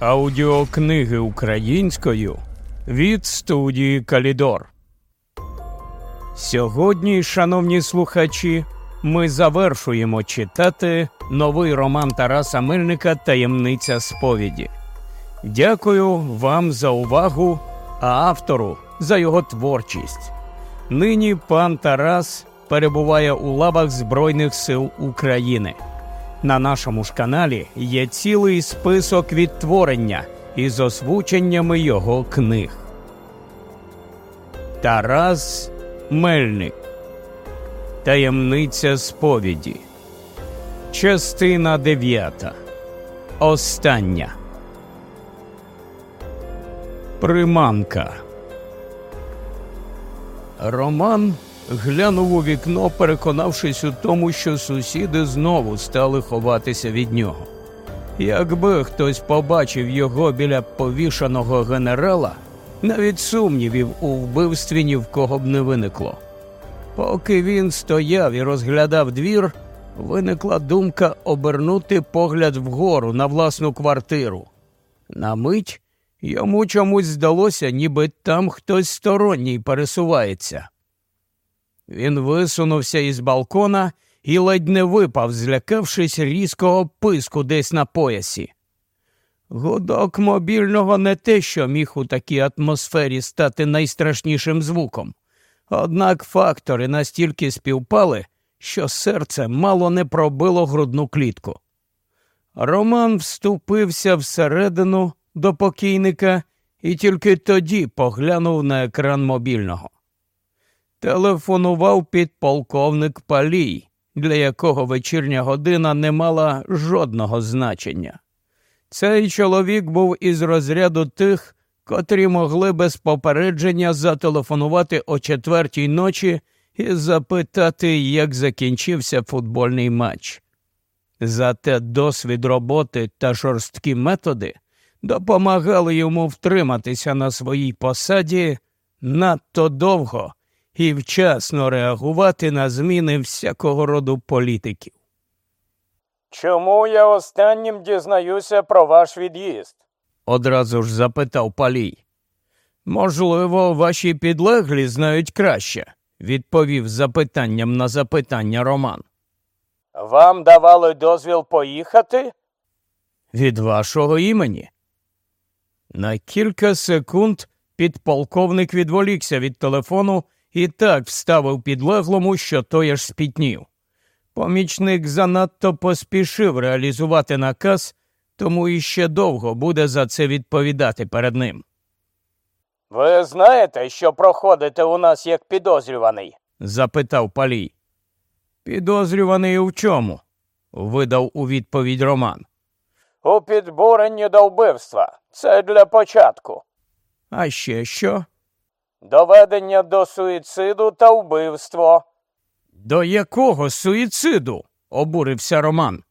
Аудіокниги українською від студії Калідор. Сьогодні, шановні слухачі, ми завершуємо читати новий роман Тараса Мельника Таємниця сповіді. Дякую вам за увагу, а автору за його творчість. Нині пан Тарас перебуває у лавах Збройних сил України. На нашому ж каналі є цілий список відтворення із озвученнями його книг. Тарас Мельник Таємниця сповіді. Частина дев'ята. Остання. Приманка. Роман глянув у вікно, переконавшись у тому, що сусіди знову стали ховатися від нього. Якби хтось побачив його біля повішаного генерала, навіть сумнівів у вбивстві ні в кого б не виникло. Поки він стояв і розглядав двір, виникла думка обернути погляд вгору на власну квартиру. На мить йому чомусь здалося, ніби там хтось сторонній пересувається. Він висунувся із балкона і ледь не випав, злякавшись різкого писку десь на поясі. Гудок мобільного не те, що міг у такій атмосфері стати найстрашнішим звуком. Однак фактори настільки співпали, що серце мало не пробило грудну клітку. Роман вступився всередину до покійника і тільки тоді поглянув на екран мобільного. Телефонував підполковник Палій, для якого вечірня година не мала жодного значення. Цей чоловік був із розряду тих, котрі могли без попередження зателефонувати о четвертій ночі і запитати, як закінчився футбольний матч. Зате досвід роботи та жорсткі методи допомагали йому втриматися на своїй посаді надто довго і вчасно реагувати на зміни всякого роду політиків. Чому я останнім дізнаюся про ваш від'їзд? одразу ж запитав палій. Можливо, ваші підлеглі знають краще, відповів запитанням на запитання Роман. Вам давали дозвіл поїхати? Від вашого імені. На кілька секунд підполковник відволікся від телефону і так вставив підлеглому, що той аж спітнів. Помічник занадто поспішив реалізувати наказ, тому іще довго буде за це відповідати перед ним. Ви знаєте, що проходите у нас як підозрюваний? запитав палій. Підозрюваний у чому? видав у відповідь Роман. У підбуренні до вбивства. Це для початку. А ще що? Доведення до суїциду та вбивство. До якого суїциду? обурився Роман.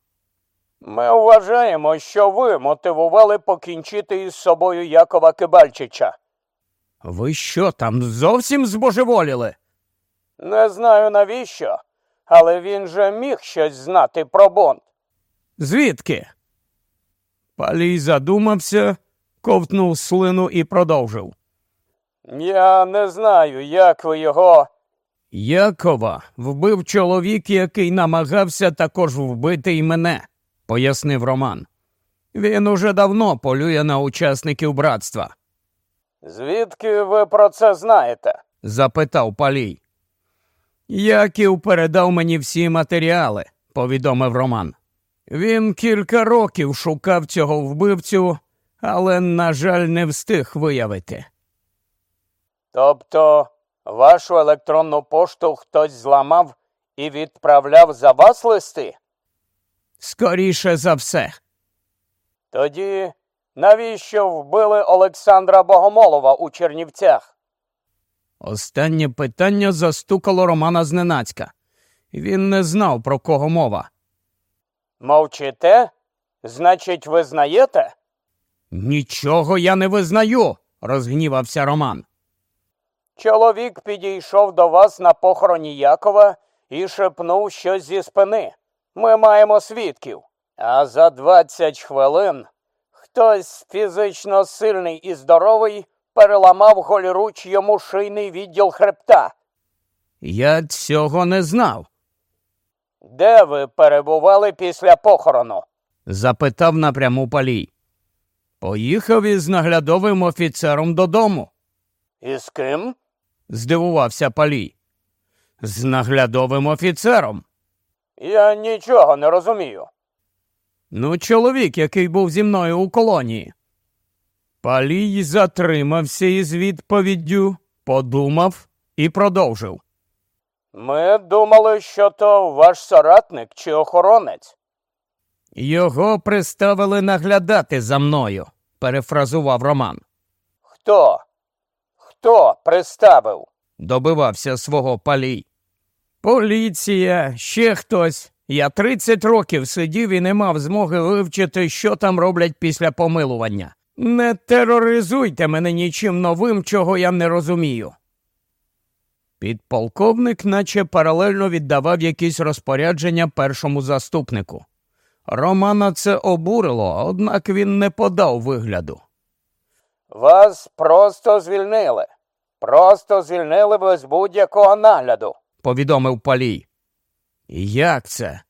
Ми вважаємо, що ви мотивували покінчити із собою Якова Кибальчича. Ви що там зовсім збожеволіли? Не знаю навіщо, але він же міг щось знати про Бонд. Звідки? Палій задумався, ковтнув слину і продовжив. Я не знаю, як ви його. Якова вбив чоловік, який намагався також вбити і мене, пояснив Роман. Він уже давно полює на учасників братства. Звідки ви про це знаєте? запитав Палій. Яків передав мені всі матеріали, повідомив Роман. Він кілька років шукав цього вбивцю, але, на жаль, не встиг виявити. Тобто вашу електронну пошту хтось зламав і відправляв за вас листи? Скоріше за все. Тоді навіщо вбили Олександра Богомолова у Чернівцях? Останнє питання застукало Романа зненацька. Він не знав, про кого мова. Мовчите? Значить, визнаєте? Нічого я не визнаю, розгнівався Роман. Чоловік підійшов до вас на похороні Якова і шепнув щось зі спини. Ми маємо свідків. А за двадцять хвилин хтось фізично сильний і здоровий переламав голіруч йому шийний відділ хребта. Я цього не знав. Де ви перебували після похорону? запитав напряму палій. Поїхав із наглядовим офіцером додому, І з ким? Здивувався палій. З наглядовим офіцером. Я нічого не розумію. Ну, чоловік, який був зі мною у колонії. Палій затримався із відповіддю, подумав і продовжив. Ми думали, що то ваш соратник чи охоронець. Його приставили наглядати за мною, перефразував Роман. Хто? Хто приставив? добивався свого палій. Поліція, ще хтось. Я 30 років сидів і не мав змоги вивчити, що там роблять після помилування. Не тероризуйте мене нічим новим, чого я не розумію. Підполковник наче паралельно віддавав якісь розпорядження першому заступнику. Романа це обурило, однак він не подав вигляду. Вас просто звільнили. Просто звільнили без будь-якого нагляду. повідомив палій. Як це?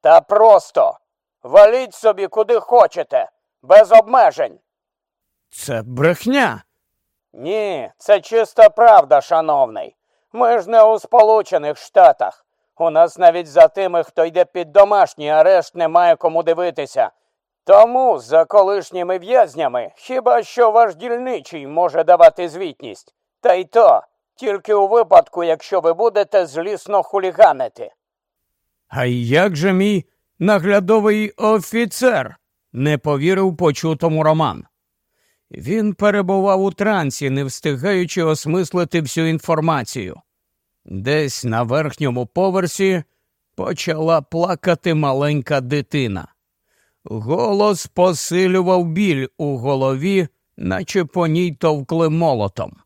Та просто валіть собі куди хочете, без обмежень. Це брехня. Ні, це чиста правда, шановний. Ми ж не у Сполучених Штатах. У нас навіть за тими, хто йде під домашній арешт, немає кому дивитися. Тому за колишніми в'язнями хіба що ваш дільничий може давати звітність. Та й то тільки у випадку, якщо ви будете злісно хуліганити. А як же мій наглядовий офіцер? не повірив почутому Роман. Він перебував у трансі, не встигаючи осмислити всю інформацію. Десь на верхньому поверсі почала плакати маленька дитина. Голос посилював біль у голові, наче по ній товкли молотом.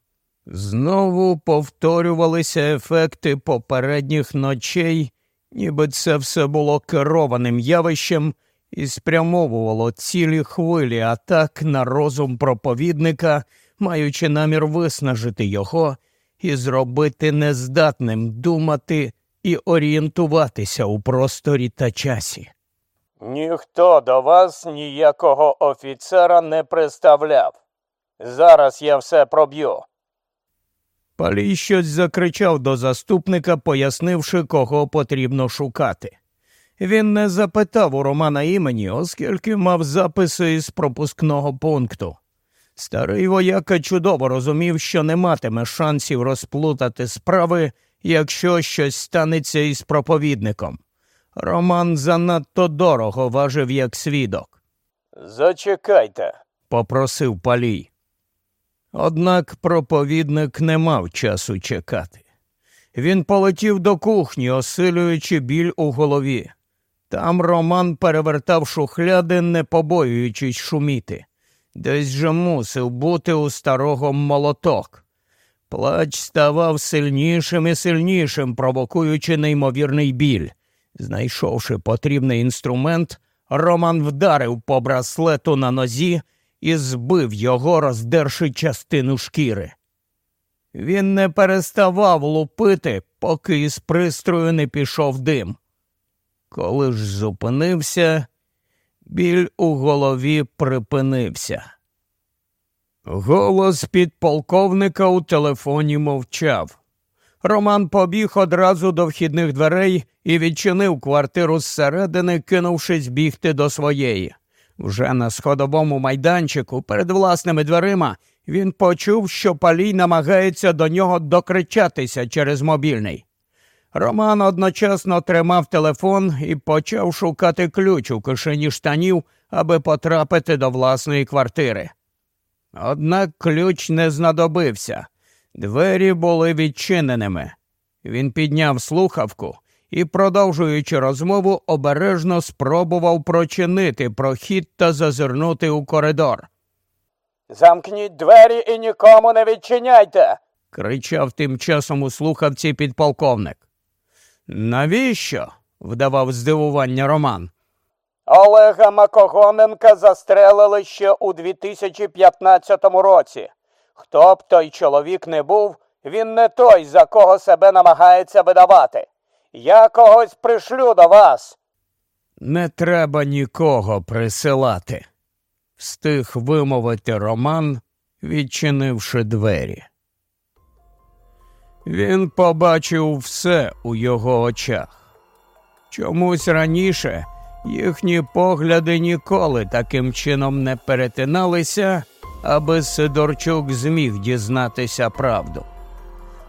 Знову повторювалися ефекти попередніх ночей, ніби це все було керованим явищем і спрямовувало цілі хвилі атак на розум проповідника, маючи намір виснажити його і зробити нездатним думати і орієнтуватися у просторі та часі. Ніхто до вас ніякого офіцера не представляв. Зараз я все проб'ю. Палій щось закричав до заступника, пояснивши, кого потрібно шукати. Він не запитав у Романа імені, оскільки мав записи із пропускного пункту. Старий вояка чудово розумів, що не матиме шансів розплутати справи, якщо щось станеться із проповідником. Роман занадто дорого важив як свідок, Зачекайте. попросив палій. Однак проповідник не мав часу чекати. Він полетів до кухні, осилюючи біль у голові. Там Роман перевертав шухляди, не побоюючись шуміти. Десь же мусив бути у старого молоток. Плач ставав сильнішим і сильнішим, провокуючи неймовірний біль. Знайшовши потрібний інструмент, Роман вдарив по браслету на нозі і збив його, роздерши частину шкіри. Він не переставав лупити, поки із пристрою не пішов дим. Коли ж зупинився, біль у голові припинився. Голос підполковника у телефоні мовчав. Роман побіг одразу до вхідних дверей і відчинив квартиру зсередини, кинувшись бігти до своєї. Вже на сходовому майданчику перед власними дверима він почув, що палій намагається до нього докричатися через мобільний. Роман одночасно тримав телефон і почав шукати ключ у кишені штанів, аби потрапити до власної квартири. Однак ключ не знадобився. Двері були відчиненими. Він підняв слухавку і, продовжуючи розмову, обережно спробував прочинити прохід та зазирнути у коридор. Замкніть двері і нікому не відчиняйте. кричав тим часом у слухавці підполковник. Навіщо? вдавав здивування Роман. Олега Макогоненка застрелили ще у 2015 році. Хто б той чоловік не був, він не той, за кого себе намагається видавати. Я когось пришлю до вас. Не треба нікого присилати, встиг вимовити Роман, відчинивши двері. Він побачив все у його очах. Чомусь раніше їхні погляди ніколи таким чином не перетиналися, аби Сидорчук зміг дізнатися правду.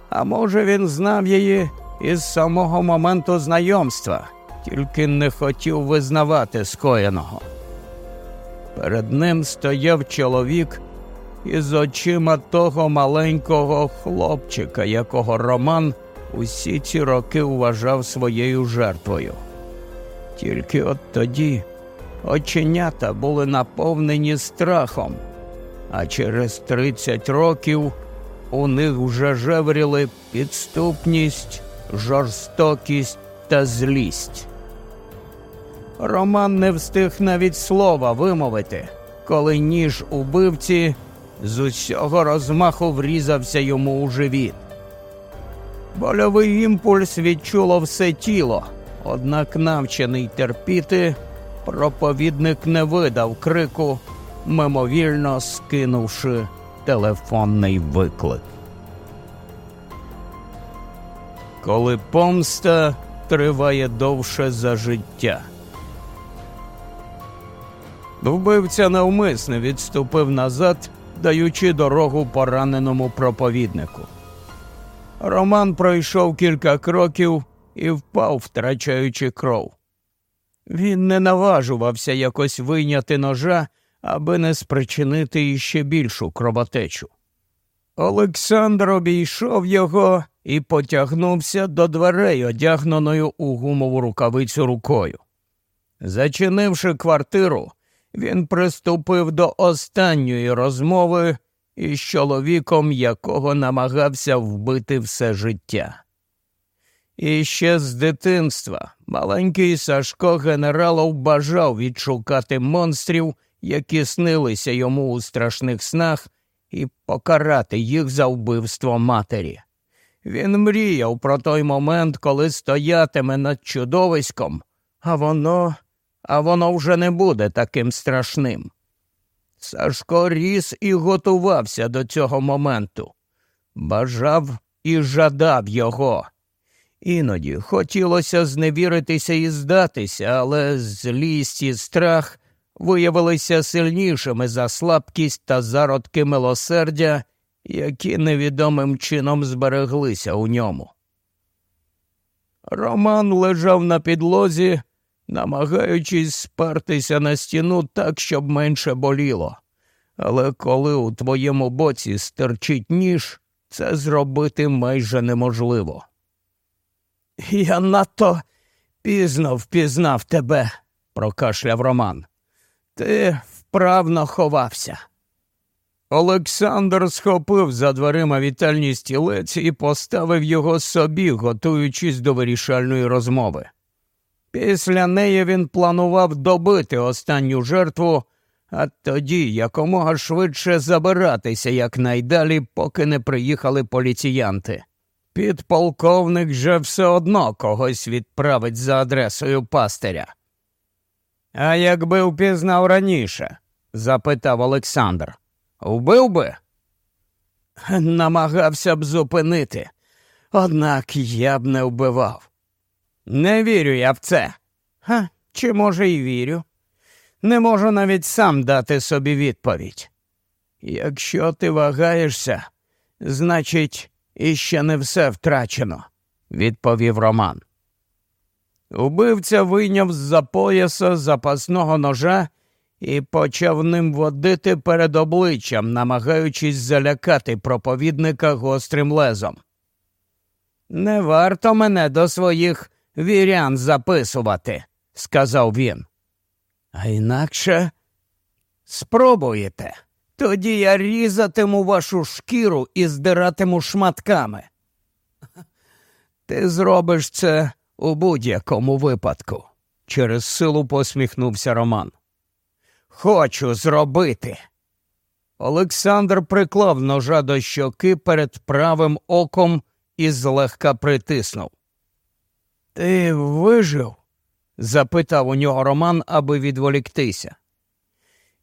А може, він знав її із самого моменту знайомства, тільки не хотів визнавати скоєного. Перед ним стояв чоловік із очима того маленького хлопчика, якого Роман усі ці роки вважав своєю жертвою. Тільки от тоді оченята були наповнені страхом, а через 30 років у них вже жевріли підступність, жорстокість та злість. Роман не встиг навіть слова вимовити, коли ніж убивці з усього розмаху врізався йому у живіт. Больовий імпульс відчуло все тіло, однак навчений терпіти, проповідник не видав крику, мимовільно скинувши телефонний виклик. Коли помста триває довше за життя. Вбивця навмисне відступив назад, даючи дорогу пораненому проповіднику. Роман пройшов кілька кроків і впав, втрачаючи кров. Він не наважувався якось вийняти ножа, аби не спричинити іще більшу кровотечу. Олександр обійшов його і потягнувся до дверей, одягненою у гумову рукавицю рукою. Зачинивши квартиру, він приступив до останньої розмови із чоловіком, якого намагався вбити все життя. І ще з дитинства маленький Сашко генералов бажав відшукати монстрів, які снилися йому у страшних снах, і покарати їх за вбивство матері. Він мріяв про той момент, коли стоятиме над чудовиськом, а воно, а воно вже не буде таким страшним. Сашко ріс і готувався до цього моменту, бажав і жадав його. Іноді хотілося зневіритися і здатися, але злість і страх виявилися сильнішими за слабкість та зародки милосердя, які невідомим чином збереглися у ньому. Роман лежав на підлозі, намагаючись спертися на стіну так, щоб менше боліло. Але коли у твоєму боці стерчить ніж, це зробити майже неможливо. Я надто пізно впізнав тебе, прокашляв Роман. Ти вправно ховався. Олександр схопив за дверима вітальні стілець і поставив його собі, готуючись до вирішальної розмови. Після неї він планував добити останню жертву, а тоді якомога швидше забиратися якнайдалі, поки не приїхали поліціянти. Підполковник же все одно когось відправить за адресою пастиря. А якби впізнав раніше? запитав Олександр. Вбив би? Намагався б зупинити, однак я б не вбивав. Не вірю я в це. Ха, Чи, може, і вірю. Не можу навіть сам дати собі відповідь. Якщо ти вагаєшся, значить, іще не все втрачено, відповів Роман. Убивця вийняв з за пояса запасного ножа і почав ним водити перед обличчям, намагаючись залякати проповідника гострим лезом. Не варто мене до своїх вірян записувати, сказав він. А інакше спробуєте. Тоді я різатиму вашу шкіру і здиратиму шматками. Ти зробиш це у будь-якому випадку. через силу посміхнувся Роман. Хочу зробити. Олександр приклав ножа до щоки перед правим оком і злегка притиснув. Ти вижив? запитав у нього Роман, аби відволіктися.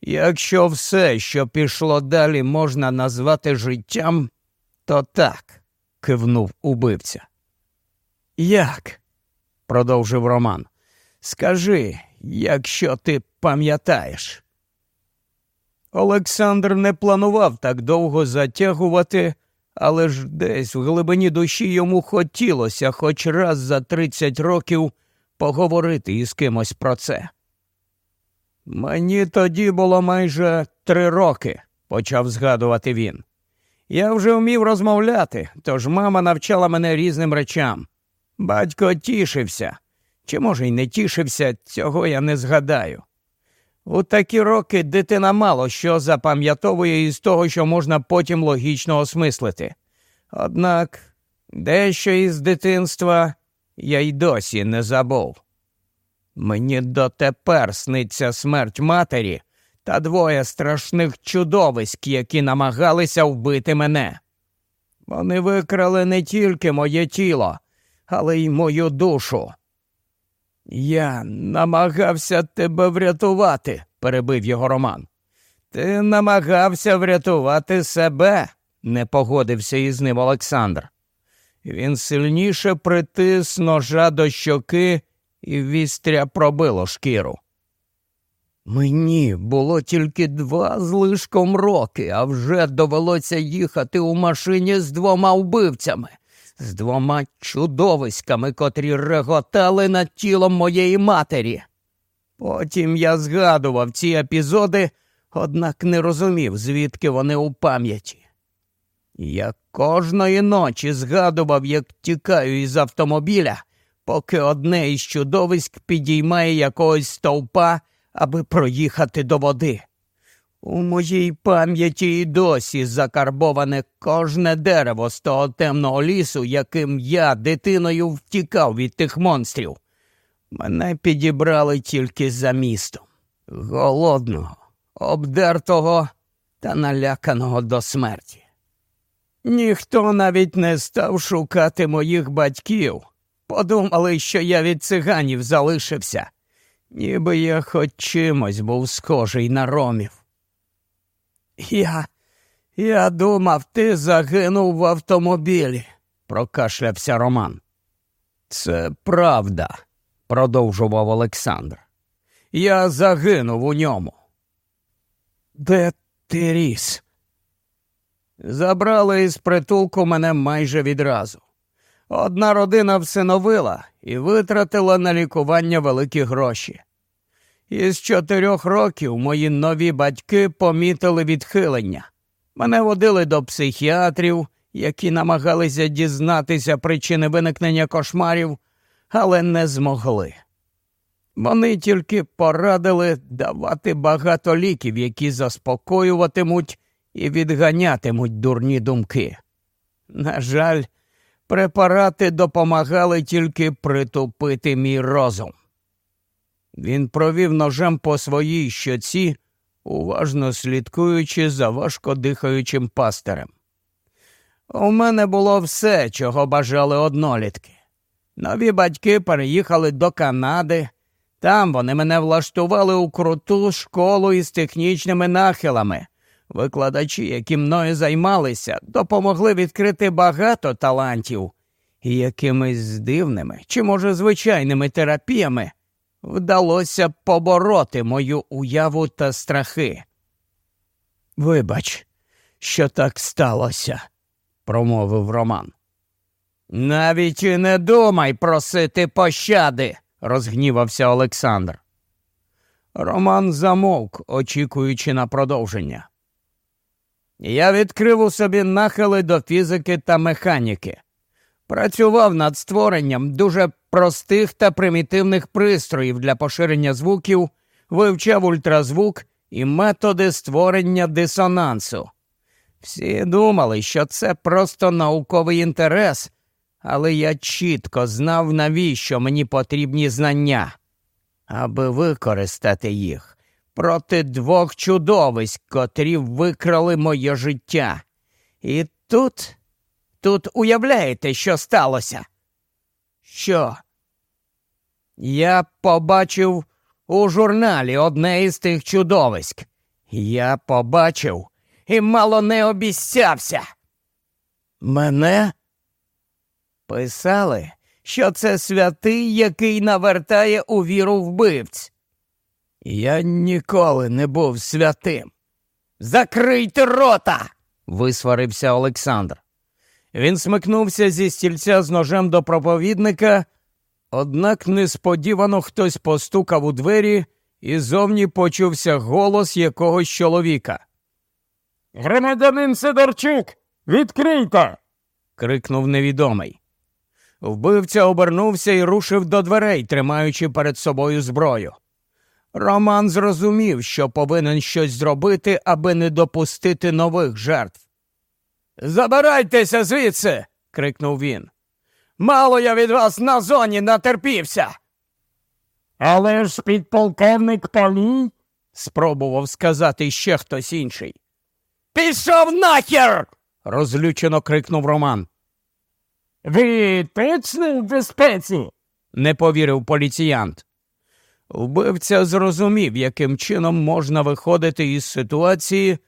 Якщо все, що пішло далі, можна назвати життям, то так, кивнув убивця. Як? Продовжив Роман. Скажи, якщо ти пам'ятаєш. Олександр не планував так довго затягувати, але ж десь в глибині душі йому хотілося хоч раз за тридцять років поговорити із кимось про це. Мені тоді було майже три роки, почав згадувати він. Я вже вмів розмовляти, тож мама навчала мене різним речам. Батько тішився, чи, може, й не тішився, цього я не згадаю. У такі роки дитина мало що запам'ятовує із того, що можна потім логічно осмислити. Однак дещо із дитинства я й досі не забув. Мені дотепер сниться смерть матері та двоє страшних чудовиськ, які намагалися вбити мене. Вони викрали не тільки моє тіло, але й мою душу. Я намагався тебе врятувати, перебив його Роман. Ти намагався врятувати себе, не погодився із ним Олександр. Він сильніше притис ножа до щоки і вістря пробило шкіру. Мені було тільки два з лишком роки, а вже довелося їхати у машині з двома вбивцями з двома чудовиськами, котрі реготали над тілом моєї матері. Потім я згадував ці епізоди, однак не розумів, звідки вони у пам'яті. Я кожної ночі згадував, як тікаю із автомобіля, поки одне із чудовиськ підіймає якогось стовпа, аби проїхати до води. У моїй пам'яті і досі закарбоване кожне дерево з того темного лісу, яким я дитиною втікав від тих монстрів. Мене підібрали тільки за містом, голодного, обдертого та наляканого до смерті. Ніхто навіть не став шукати моїх батьків. Подумали, що я від циганів залишився, ніби я хоч чимось був схожий на ромів. Я я думав, ти загинув в автомобілі, прокашлявся Роман. Це правда, продовжував Олександр. Я загинув у ньому. Де ти ріс? Забрали із притулку мене майже відразу. Одна родина всиновила і витратила на лікування великі гроші. Із чотирьох років мої нові батьки помітили відхилення. Мене водили до психіатрів, які намагалися дізнатися причини виникнення кошмарів, але не змогли. Вони тільки порадили давати багато ліків, які заспокоюватимуть і відганятимуть дурні думки. На жаль, препарати допомагали тільки притупити мій розум. Він провів ножем по своїй щоці, уважно слідкуючи за важко дихаючим пастирем. У мене було все, чого бажали однолітки. Нові батьки переїхали до Канади. Там вони мене влаштували у круту школу із технічними нахилами. Викладачі, які мною займалися, допомогли відкрити багато талантів, і якимись дивними чи, може, звичайними терапіями вдалося побороти мою уяву та страхи. Вибач, що так сталося, промовив Роман. Навіть і не думай просити пощади, розгнівався Олександр. Роман замовк, очікуючи на продовження. Я відкрив у собі нахили до фізики та механіки. Працював над створенням дуже простих та примітивних пристроїв для поширення звуків, вивчав ультразвук і методи створення дисонансу. Всі думали, що це просто науковий інтерес, але я чітко знав, навіщо мені потрібні знання. аби використати їх проти двох чудовиськ, котрі викрали моє життя. І тут, тут уявляєте, що сталося? Що? Я побачив у журналі одне із тих чудовиськ. Я побачив і мало не обіцявся. Мене писали, що це святий, який навертає у віру вбивць. Я ніколи не був святим. Закрийте рота. висварився Олександр. Він смикнувся зі стільця з ножем до проповідника, однак несподівано хтось постукав у двері, і зовні почувся голос якогось чоловіка. Громадянин Сидорчук, відкрийте. крикнув невідомий. Вбивця обернувся і рушив до дверей, тримаючи перед собою зброю. Роман зрозумів, що повинен щось зробити, аби не допустити нових жертв. Забирайтеся звідси. крикнув він. Мало я від вас на зоні натерпівся. Але ж підполковник Полій. спробував сказати ще хтось інший. Пішов нахер. розлючено крикнув Роман. Ви точно в безпеці? не повірив поліціянт. Вбивця зрозумів, яким чином можна виходити із ситуації,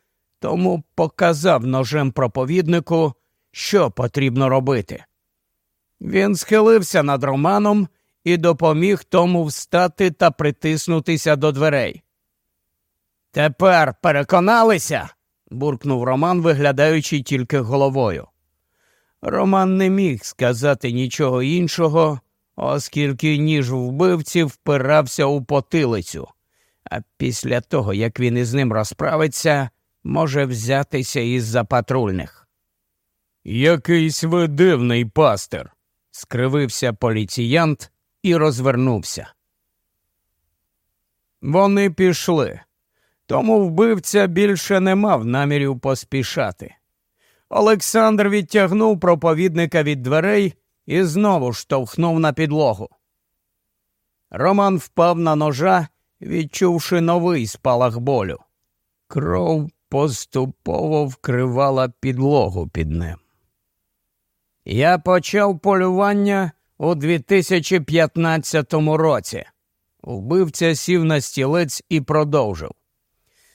тому показав ножем проповіднику, що потрібно робити. Він схилився над Романом і допоміг тому встати та притиснутися до дверей. Тепер переконалися, буркнув Роман, виглядаючи тільки головою. Роман не міг сказати нічого іншого, оскільки ніж вбивці впирався у потилицю, а після того, як він із ним розправиться, може взятися із за патрульних. Якийсь ви дивний пастир, скривився поліціянт і розвернувся. Вони пішли, тому вбивця більше не мав намірів поспішати. Олександр відтягнув проповідника від дверей і знову штовхнув на підлогу. Роман впав на ножа, відчувши новий спалах болю. Кров поступово вкривала підлогу під ним. Я почав полювання у 2015 році. Вбивця сів на стілець і продовжив.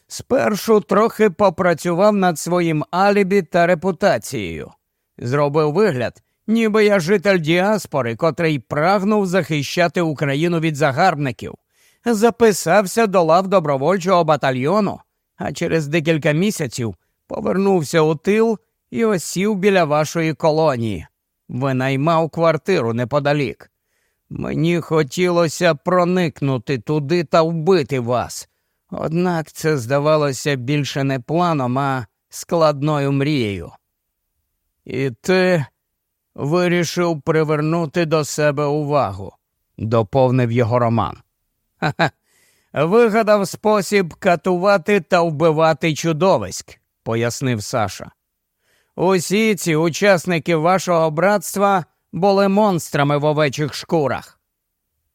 Спершу трохи попрацював над своїм алібі та репутацією. Зробив вигляд, ніби я житель діаспори, котрий прагнув захищати Україну від загарбників. Записався до лав добровольчого батальйону, а через декілька місяців повернувся у тил і осів біля вашої колонії. Винаймав квартиру неподалік. Мені хотілося проникнути туди та вбити вас. Однак це здавалося більше не планом, а складною мрією. І ти вирішив привернути до себе увагу, доповнив його Роман. Ха-ха. Вигадав спосіб катувати та вбивати чудовиськ, пояснив Саша. Усі ці учасники вашого братства були монстрами в овечих шкурах.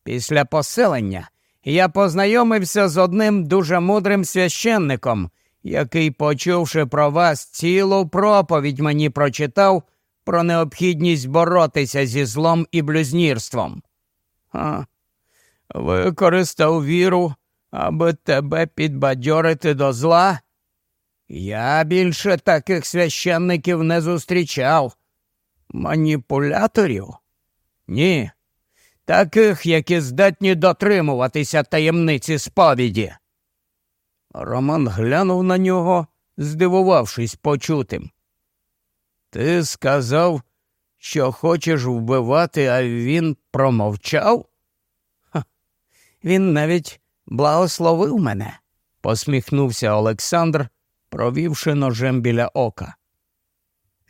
Після поселення я познайомився з одним дуже мудрим священником, який, почувши про вас цілу проповідь, мені прочитав про необхідність боротися зі злом і блюзнірством. А, Використав віру, аби тебе підбадьорити до зла. Я більше таких священників не зустрічав. Маніпуляторів? Ні. Таких, які здатні дотримуватися таємниці сповіді. Роман глянув на нього, здивувавшись почутим. Ти сказав, що хочеш вбивати, а він промовчав? Ха. Він навіть благословив мене, посміхнувся Олександр, провівши ножем біля ока.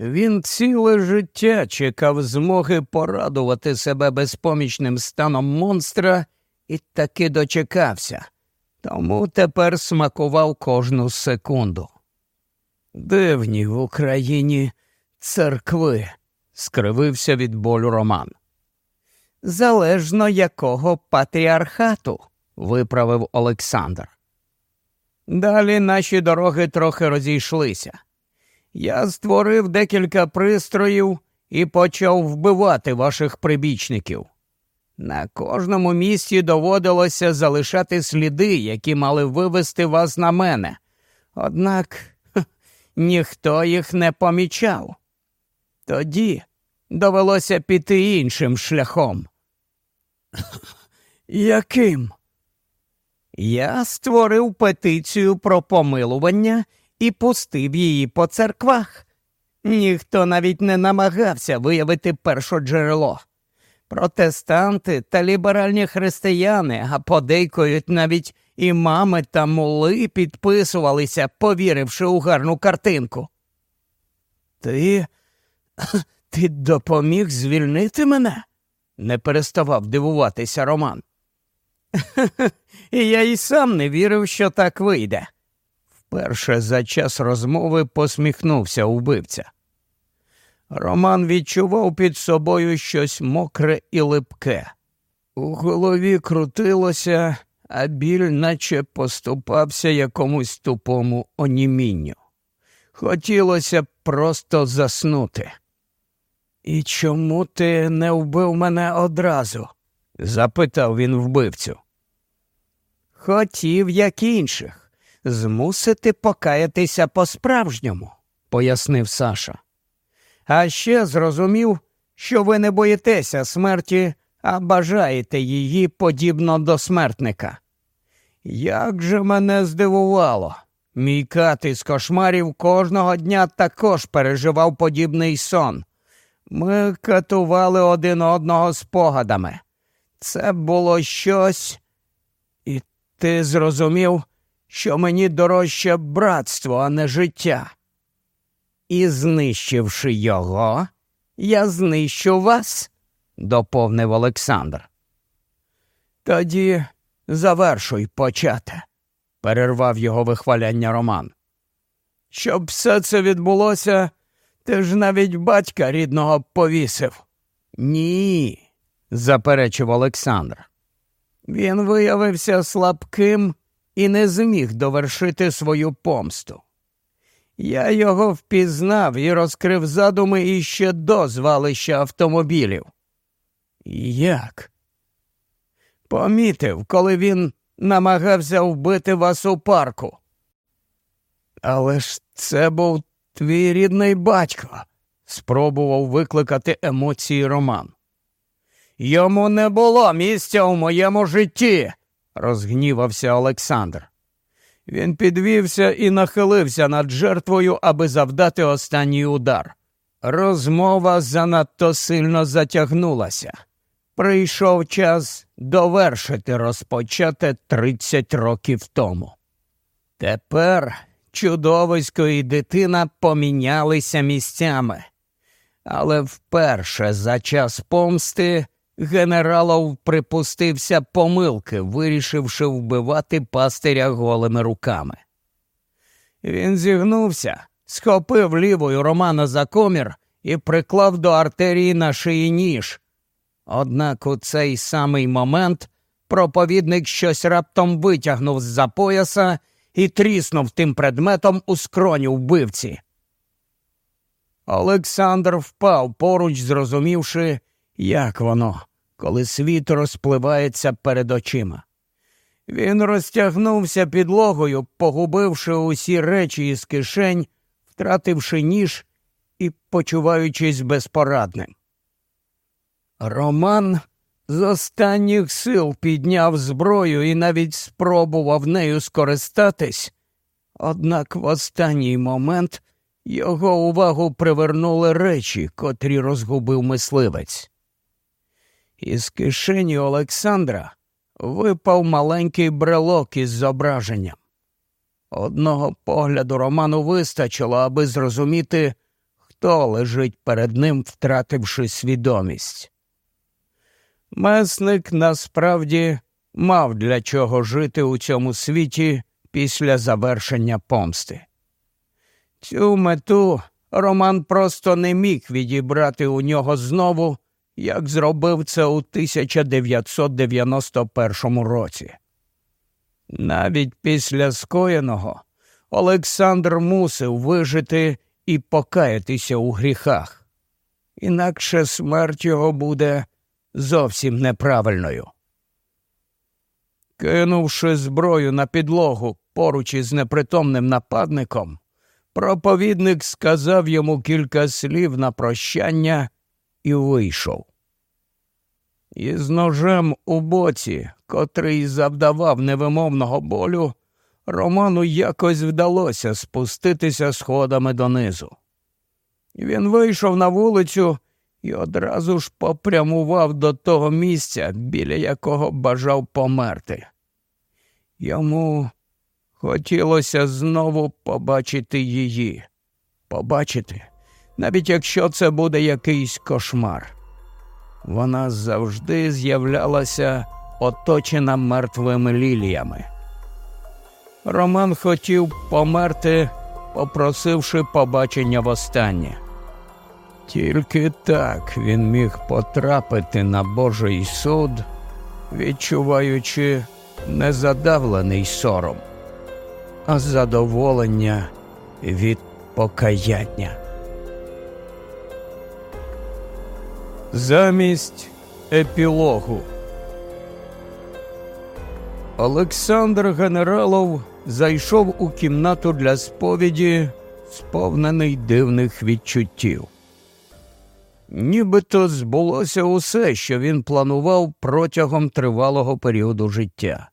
Він ціле життя чекав змоги порадувати себе безпомічним станом монстра і таки дочекався, тому тепер смакував кожну секунду. Дивні в Україні церкви, скривився від болю Роман. Залежно якого патріархату, виправив Олександр. Далі наші дороги трохи розійшлися. Я створив декілька пристроїв і почав вбивати ваших прибічників. На кожному місці доводилося залишати сліди, які мали вивести вас на мене. Однак хе, ніхто їх не помічав. Тоді довелося піти іншим шляхом. Яким? Я створив петицію про помилування і пустив її по церквах. Ніхто навіть не намагався виявити першоджерело. Протестанти та ліберальні християни, а подейкують навіть імами та мули підписувалися, повіривши у гарну картинку. Ти ти допоміг звільнити мене? не переставав дивуватися Роман. І я й сам не вірив, що так вийде. Вперше за час розмови посміхнувся убивця. Роман відчував під собою щось мокре і липке. У голові крутилося, а біль наче поступався якомусь тупому онімінню. Хотілося просто заснути. І чому ти не вбив мене одразу? запитав він вбивцю. Хотів, як інших, змусити покаятися по-справжньому, пояснив Саша. А ще зрозумів, що ви не боїтеся смерті, а бажаєте її подібно до смертника. Як же мене здивувало, мій кат із кошмарів кожного дня також переживав подібний сон. Ми катували один одного спогадами. Це було щось, ти зрозумів, що мені дорожче братство, а не життя. І, знищивши його, я знищу вас, доповнив Олександр. Тоді завершуй почати, перервав його вихваляння Роман. Щоб все це відбулося, ти ж навіть батька рідного повісив. Ні, заперечив Олександр. Він виявився слабким і не зміг довершити свою помсту. Я його впізнав і розкрив задуми іще до звалища автомобілів. Як? Помітив, коли він намагався вбити вас у парку. Але ж це був твій рідний батько, спробував викликати емоції Роман. Йому не було місця у моєму житті, розгнівався Олександр. Він підвівся і нахилився над жертвою, аби завдати останній удар. Розмова занадто сильно затягнулася. Прийшов час довершити розпочате 30 років тому. Тепер чудовисько і дитина помінялися місцями, але вперше за час помсти генералов припустився помилки, вирішивши вбивати пастиря голими руками. Він зігнувся, схопив лівою Романа за комір і приклав до артерії на шиї ніж. Однак у цей самий момент проповідник щось раптом витягнув з за пояса і тріснув тим предметом у скроні вбивці. Олександр впав поруч, зрозумівши, як воно, коли світ розпливається перед очима. Він розтягнувся підлогою, погубивши усі речі із кишень, втративши ніж і почуваючись безпорадним. Роман з останніх сил підняв зброю і навіть спробував нею скористатись, однак в останній момент його увагу привернули речі, котрі розгубив мисливець. Із кишені Олександра випав маленький брелок із зображенням. Одного погляду Роману вистачило, аби зрозуміти, хто лежить перед ним, втративши свідомість. Месник насправді мав для чого жити у цьому світі після завершення помсти. Цю мету Роман просто не міг відібрати у нього знову, як зробив це у 1991 році. Навіть після скоєного Олександр мусив вижити і покаятися у гріхах, інакше смерть його буде зовсім неправильною. Кинувши зброю на підлогу поруч із непритомним нападником, проповідник сказав йому кілька слів на прощання і вийшов. Із ножем у боці, котрий завдавав невимовного болю, Роману якось вдалося спуститися сходами донизу. Він вийшов на вулицю і одразу ж попрямував до того місця, біля якого бажав померти. Йому хотілося знову побачити її, побачити, навіть якщо це буде якийсь кошмар. Вона завжди з'являлася оточена мертвими ліліями. Роман хотів померти, попросивши побачення востаннє. Тільки так він міг потрапити на Божий суд, відчуваючи незадавлений сором, а задоволення від покаяння. Замість епілогу Олександр Генералов зайшов у кімнату для сповіді, сповнений дивних відчуттів. Нібито збулося усе, що він планував протягом тривалого періоду життя.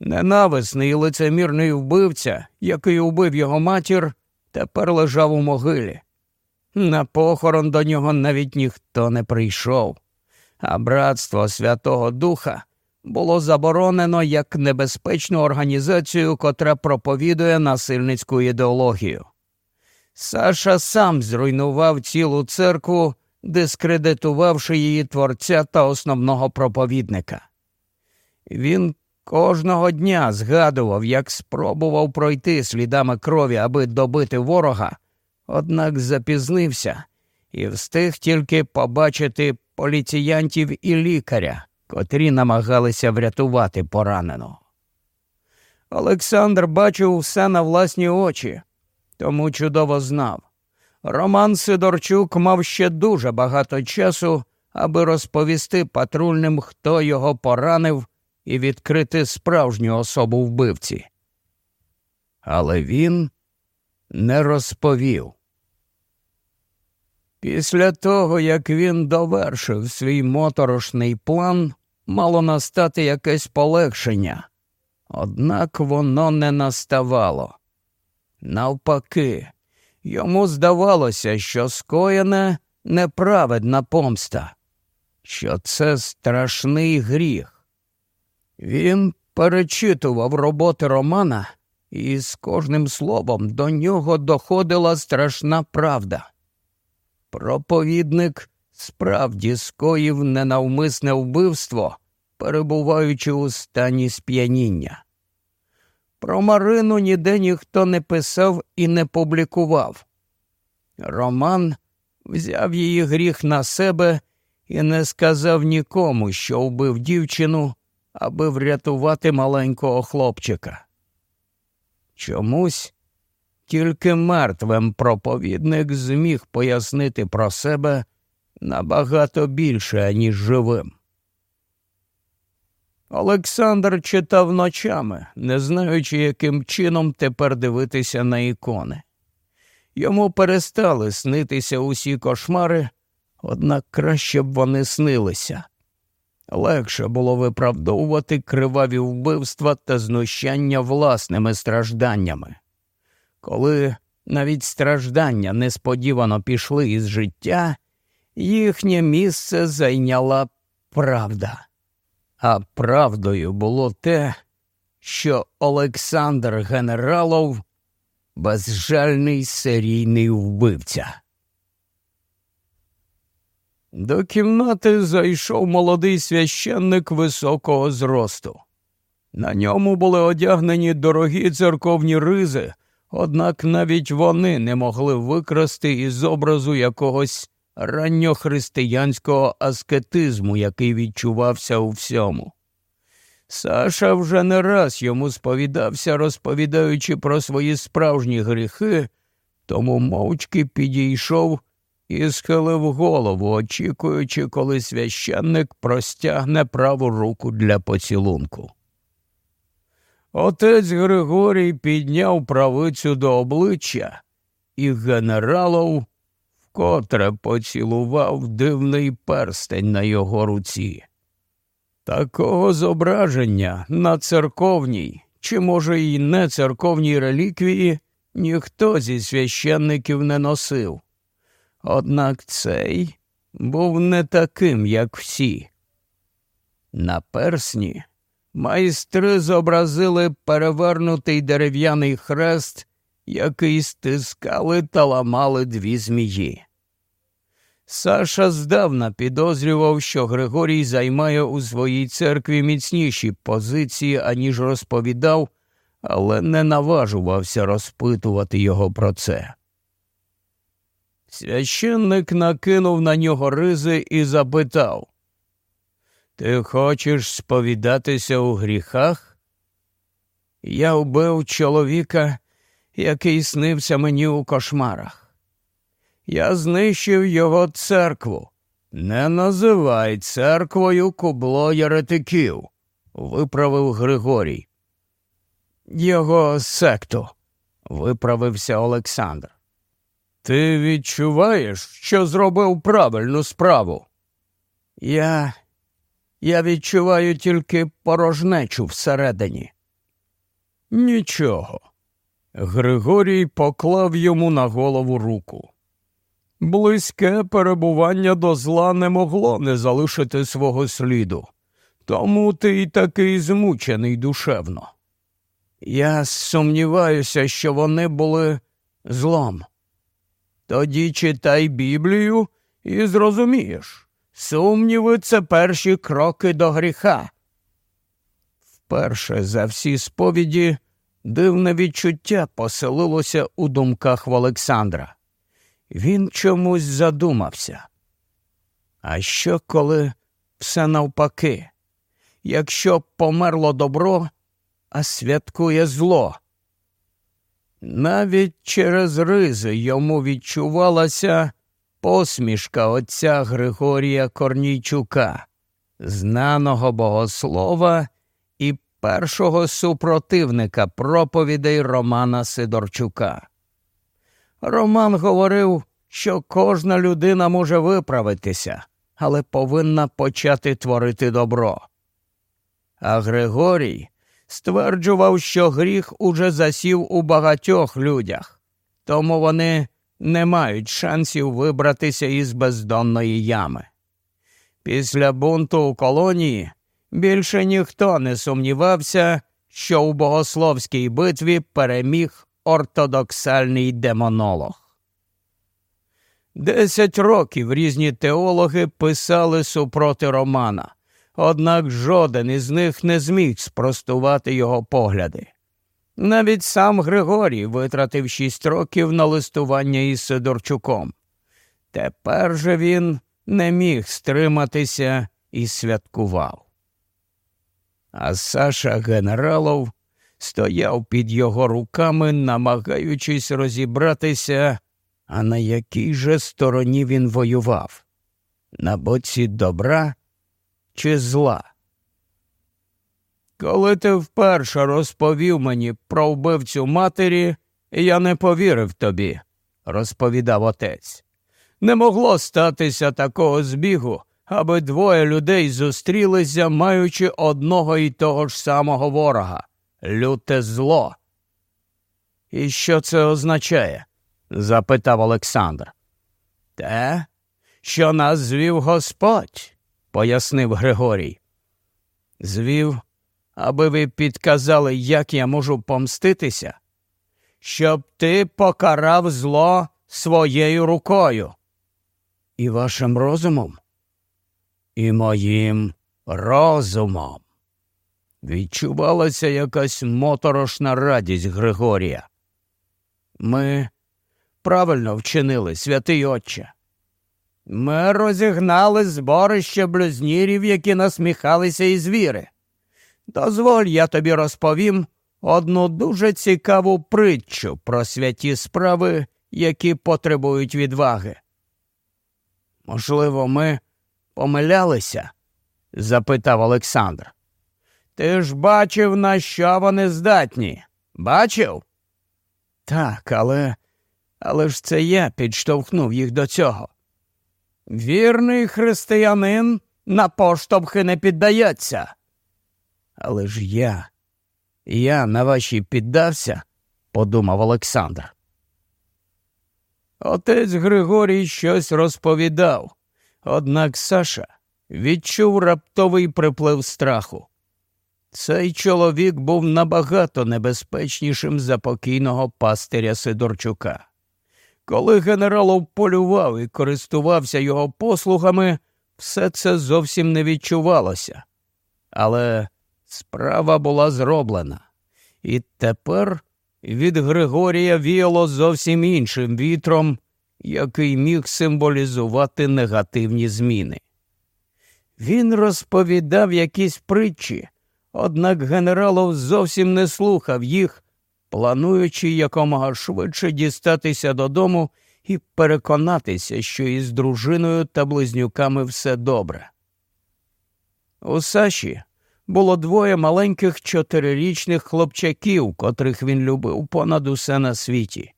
Ненависний і лицемірний вбивця, який убив його матір, тепер лежав у могилі. На похорон до нього навіть ніхто не прийшов, а братство Святого Духа було заборонено як небезпечну організацію, котра проповідує насильницьку ідеологію. Саша сам зруйнував цілу церкву, дискредитувавши її творця та основного проповідника. Він кожного дня згадував, як спробував пройти слідами крові, аби добити ворога, однак запізнився і встиг тільки побачити поліціянтів і лікаря, котрі намагалися врятувати пораненого. Олександр бачив все на власні очі, тому чудово знав. Роман Сидорчук мав ще дуже багато часу, аби розповісти патрульним, хто його поранив, і відкрити справжню особу вбивці. Але він не розповів. Після того, як він довершив свій моторошний план, мало настати якесь полегшення, однак воно не наставало. Навпаки, йому здавалося, що скоєне неправедна помста, що це страшний гріх. Він перечитував роботи Романа, і з кожним словом до нього доходила страшна правда. Проповідник справді скоїв ненавмисне вбивство, перебуваючи у стані сп'яніння. Про Марину ніде ніхто не писав і не публікував. Роман взяв її гріх на себе і не сказав нікому, що вбив дівчину, аби врятувати маленького хлопчика. Чомусь тільки мертвим проповідник зміг пояснити про себе набагато більше, ніж живим. Олександр читав ночами, не знаючи, яким чином тепер дивитися на ікони. Йому перестали снитися усі кошмари, однак краще б вони снилися. Легше було виправдовувати криваві вбивства та знущання власними стражданнями. Коли навіть страждання несподівано пішли із життя, їхнє місце зайняла правда. А правдою було те, що Олександр Генералов безжальний серійний вбивця. До кімнати зайшов молодий священник високого зросту. На ньому були одягнені дорогі церковні ризи, однак навіть вони не могли викрасти із образу якогось ранньохристиянського аскетизму, який відчувався у всьому. Саша вже не раз йому сповідався, розповідаючи про свої справжні гріхи, тому мовчки підійшов і схилив голову, очікуючи, коли священник простягне праву руку для поцілунку. Отець Григорій підняв правицю до обличчя, і генералов вкотре поцілував дивний перстень на його руці. Такого зображення на церковній, чи, може, й не церковній реліквії ніхто зі священників не носив. Однак цей був не таким, як всі. На персні майстри зобразили перевернутий дерев'яний хрест, який стискали та ламали дві змії. Саша здавна підозрював, що Григорій займає у своїй церкві міцніші позиції, аніж розповідав, але не наважувався розпитувати його про це. Священник накинув на нього ризи і запитав Ти хочеш сповідатися у гріхах? Я вбив чоловіка, який снився мені у кошмарах. Я знищив його церкву. Не називай церквою кубло єретиків, виправив Григорій. Його секту, виправився Олександр. Ти відчуваєш, що зробив правильну справу? Я. Я відчуваю тільки порожнечу всередині. Нічого. Григорій поклав йому на голову руку. Близьке перебування до зла не могло не залишити свого сліду, тому ти й такий змучений душевно. Я сумніваюся, що вони були злом. Тоді читай Біблію і зрозумієш. Сумніви це перші кроки до гріха. Вперше за всі сповіді дивне відчуття поселилося у думках в Олександра. Він чомусь задумався. А що, коли все навпаки? Якщо померло добро, а святкує зло? Навіть через ризи йому відчувалася посмішка отця Григорія Корнійчука, знаного богослова і першого супротивника проповідей Романа Сидорчука. Роман говорив, що кожна людина може виправитися, але повинна почати творити добро. А Григорій стверджував, що гріх уже засів у багатьох людях, тому вони не мають шансів вибратися із бездонної ями. Після бунту у колонії більше ніхто не сумнівався, що у богословській битві переміг ортодоксальний демонолог. Десять років різні теологи писали супроти Романа, однак жоден із них не зміг спростувати його погляди. Навіть сам Григорій витратив шість років на листування із Сидорчуком. Тепер же він не міг стриматися і святкував. А Саша генералов стояв під його руками, намагаючись розібратися, а на якій же стороні він воював на боці добра чи зла. Коли ти вперше розповів мені про вбивцю матері, я не повірив тобі, розповідав отець. Не могло статися такого збігу, аби двоє людей зустрілися, маючи одного і того ж самого ворога люте зло. І що це означає? запитав Олександр. Те, що нас звів Господь, пояснив Григорій. Звів, аби ви підказали, як я можу помститися, щоб ти покарав зло своєю рукою. І вашим розумом, і моїм розумом. Відчувалася якась моторошна радість Григорія. Ми правильно вчинили, святий Отче. Ми розігнали зборище блюзнірів, які насміхалися із віри. дозволь я тобі розповім одну дуже цікаву притчу про святі справи, які потребують відваги. Можливо, ми помилялися? запитав Олександр. Ти ж бачив, на що вони здатні? Бачив? Так, але але ж це я підштовхнув їх до цього. Вірний християнин на поштовхи не піддається. Але ж я, я на ваші піддався, подумав Олександр. Отець Григорій щось розповідав, однак Саша відчув раптовий приплив страху. Цей чоловік був набагато небезпечнішим за покійного пастиря Сидорчука. Коли генерал полював і користувався його послугами, все це зовсім не відчувалося. Але справа була зроблена, і тепер від Григорія віяло зовсім іншим вітром, який міг символізувати негативні зміни. Він розповідав якісь притчі, однак генералов зовсім не слухав їх, плануючи якомога швидше дістатися додому і переконатися, що із дружиною та близнюками все добре. У Саші було двоє маленьких чотирирічних хлопчаків, котрих він любив понад усе на світі.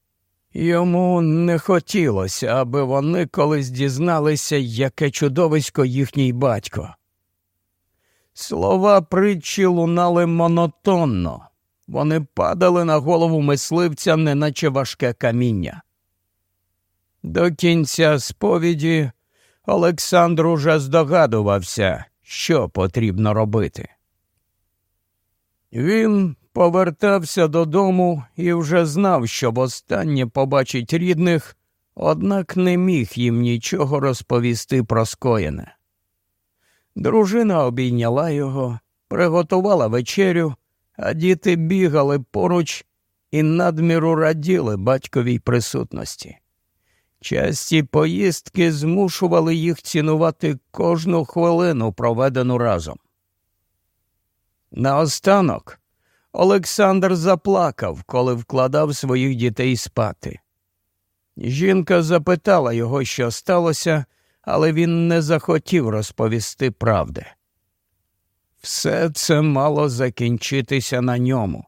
Йому не хотілося, аби вони колись дізналися, яке чудовисько їхній батько. Слова притчі лунали монотонно, вони падали на голову мисливця, неначе важке каміння. До кінця сповіді Олександр уже здогадувався, що потрібно робити. Він повертався додому і вже знав, що востаннє побачить рідних, однак не міг їм нічого розповісти про скоєне. Дружина обійняла його, приготувала вечерю, а діти бігали поруч і надміру раділи батьковій присутності. Часті поїздки змушували їх цінувати кожну хвилину, проведену разом. Наостанок Олександр заплакав, коли вкладав своїх дітей спати. Жінка запитала його, що сталося, але він не захотів розповісти правди. Все це мало закінчитися на ньому,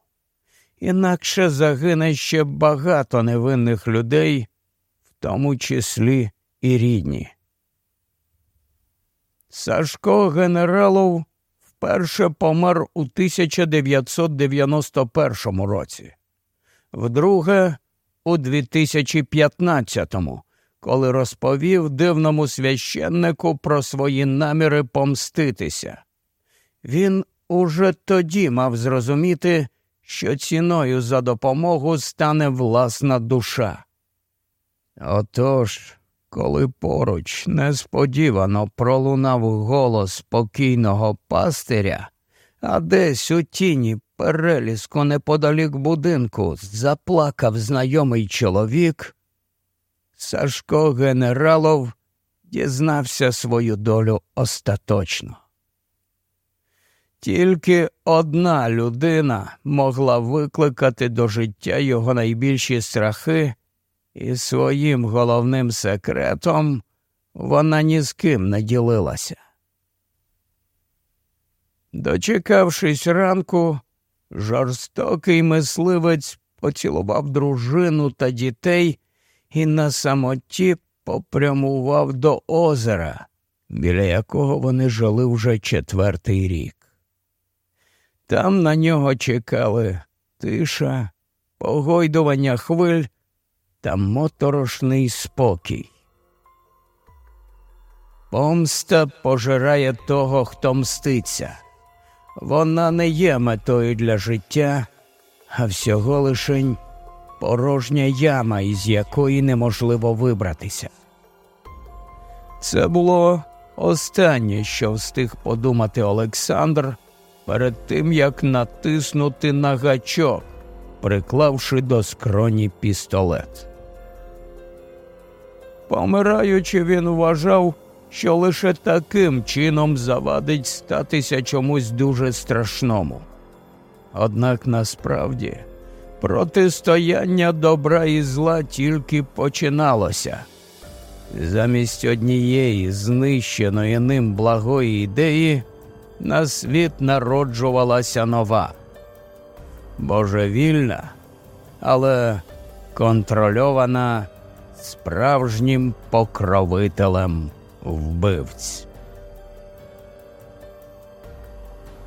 інакше загине ще багато невинних людей, в тому числі і рідні. Сашко генералов вперше помер у 1991 році, вдруге у 2015-му, коли розповів дивному священнику про свої наміри помститися. Він уже тоді мав зрозуміти, що ціною за допомогу стане власна душа. Отож, коли поруч несподівано пролунав голос спокійного пастиря, а десь у тіні переліску неподалік будинку заплакав знайомий чоловік, Сашко генералов дізнався свою долю остаточно. Тільки одна людина могла викликати до життя його найбільші страхи, і своїм головним секретом вона ні з ким не ділилася. Дочекавшись ранку, жорстокий мисливець поцілував дружину та дітей і на самоті попрямував до озера, біля якого вони жили вже четвертий рік. Там на нього чекали тиша, погойдування хвиль та моторошний спокій. Помста пожирає того, хто мститься. Вона не є метою для життя, а всього лишень порожня яма, із якої неможливо вибратися. Це було останнє, що встиг подумати Олександр перед тим, як натиснути на гачок, приклавши до скроні пістолет. Помираючи, він вважав, що лише таким чином завадить статися чомусь дуже страшному. Однак насправді протистояння добра і зла тільки починалося. Замість однієї знищеної ним благої ідеї на світ народжувалася нова, божевільна, але контрольована справжнім покровителем вбивць.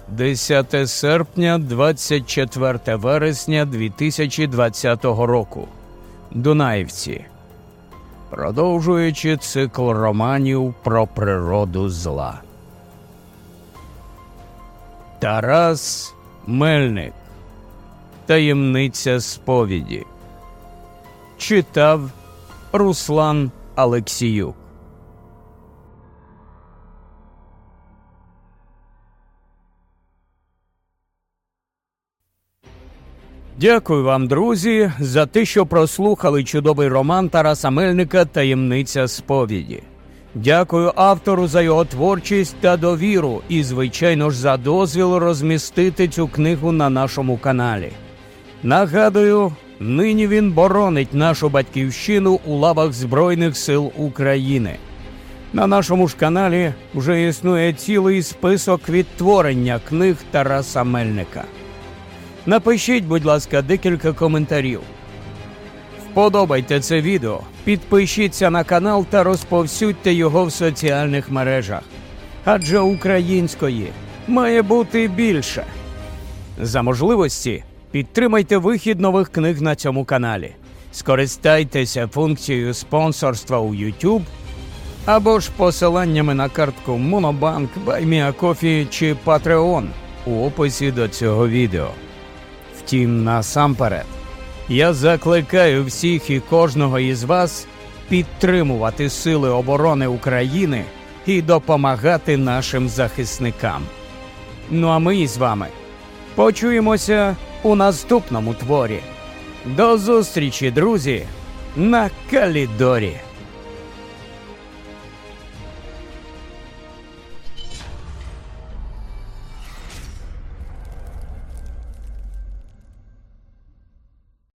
10 серпня, 24 вересня 2020 року. Дунаївці. Продовжуючи цикл романів про природу зла. Тарас Мельник. Таємниця сповіді. Читав Руслан Алексіюк. Дякую вам, друзі, за те, що прослухали чудовий роман Тараса Мельника Таємниця сповіді. Дякую автору за його творчість та довіру і, звичайно ж, за дозвіл розмістити цю книгу на нашому каналі. Нагадую, нині він боронить нашу батьківщину у лавах Збройних сил України. На нашому ж каналі вже існує цілий список відтворення книг Тараса Мельника. Напишіть, будь ласка, декілька коментарів. Вподобайте це відео, підпишіться на канал та розповсюдьте його в соціальних мережах. Адже української має бути більше. За можливості підтримайте вихід нових книг на цьому каналі. Скористайтеся функцією спонсорства у YouTube або ж посиланнями на картку Monobank, BuyMeACoffee чи Patreon у описі до цього відео. Втім, насамперед, я закликаю всіх і кожного із вас підтримувати Сили оборони України і допомагати нашим захисникам. Ну а ми з вами почуємося у наступному творі. До зустрічі, друзі, на Калідорі.